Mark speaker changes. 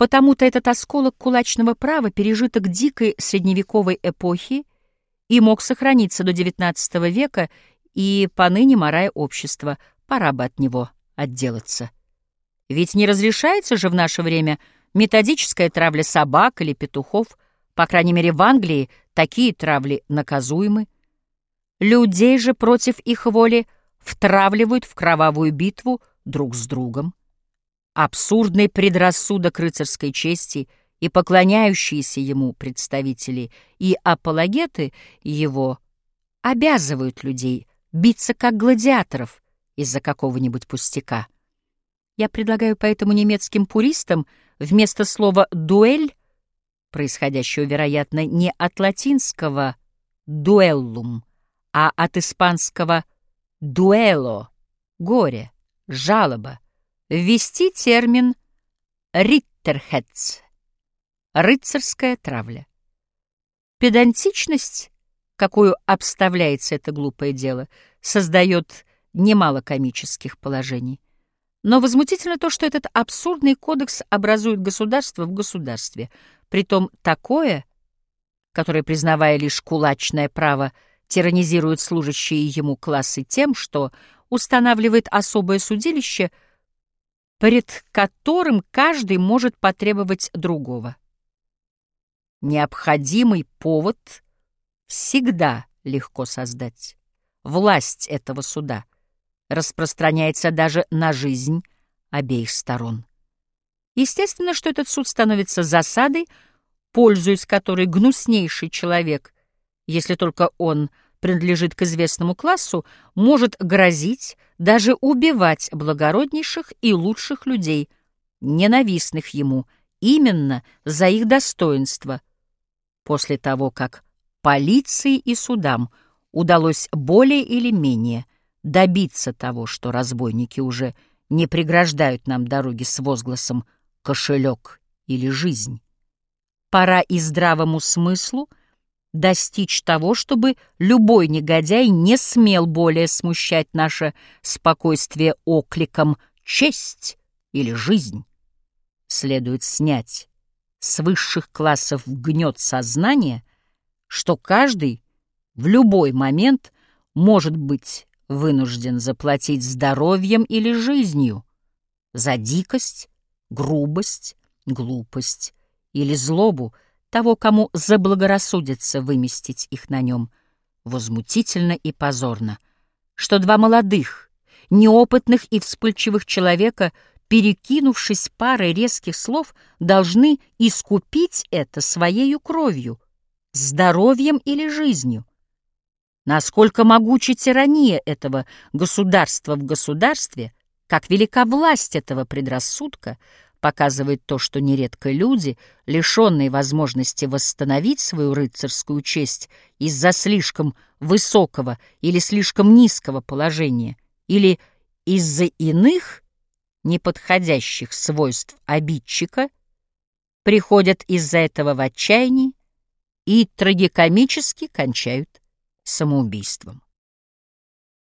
Speaker 1: Потому-то этот осколок кулачного права, пережиток дикой средневековой эпохи, и мог сохраниться до XIX века и поныне морая общество. Пора бы от него отделаться. Ведь не разрешается же в наше время методическая травля собак или петухов, по крайней мере в Англии такие травли наказуемы. Людей же против их воли втравливают в кровавую битву друг с другом. Абсурдный предрассудок рыцарской чести и поклоняющиеся ему представители и апологеты его обязывают людей биться как гладиаторов из-за какого-нибудь пустяка. Я предлагаю поэтому немецким пуристам вместо слова «дуэль», происходящего, вероятно, не от латинского «дуэллум», а от испанского «дуэло» — горе, жалоба, ввести термин «риттерхетц» — рыцарская травля. Педантичность, какую обставляется это глупое дело, создает немало комических положений. Но возмутительно то, что этот абсурдный кодекс образует государство в государстве, притом такое, которое, признавая лишь кулачное право, тиранизирует служащие ему классы тем, что устанавливает особое судилище, пред которым каждый может потребовать другого. Необходимый повод всегда легко создать. Власть этого суда распространяется даже на жизнь обеих сторон. Естественно, что этот суд становится засадой, пользуясь которой гнуснейший человек, если только он принадлежит к известному классу, может грозить, даже убивать благороднейших и лучших людей, ненавистных ему, именно за их достоинство, после того, как полиции и судам удалось более или менее добиться того, что разбойники уже не преграждают нам дороги с возгласом «кошелек» или «жизнь». Пора и здравому смыслу достичь того, чтобы любой негодяй не смел более смущать наше спокойствие окликом «честь» или «жизнь». Следует снять с высших классов гнет сознания, что каждый в любой момент может быть вынужден заплатить здоровьем или жизнью за дикость, грубость, глупость или злобу того, кому заблагорассудится выместить их на нем, возмутительно и позорно, что два молодых, неопытных и вспыльчивых человека, перекинувшись парой резких слов, должны искупить это своею кровью, здоровьем или жизнью, Насколько могуча тирания этого государства в государстве, как велика власть этого предрассудка, показывает то, что нередко люди, лишенные возможности восстановить свою рыцарскую честь из-за слишком высокого или слишком низкого положения, или из-за иных неподходящих свойств обидчика, приходят из-за этого в отчаянии и трагикомически кончают самоубийством.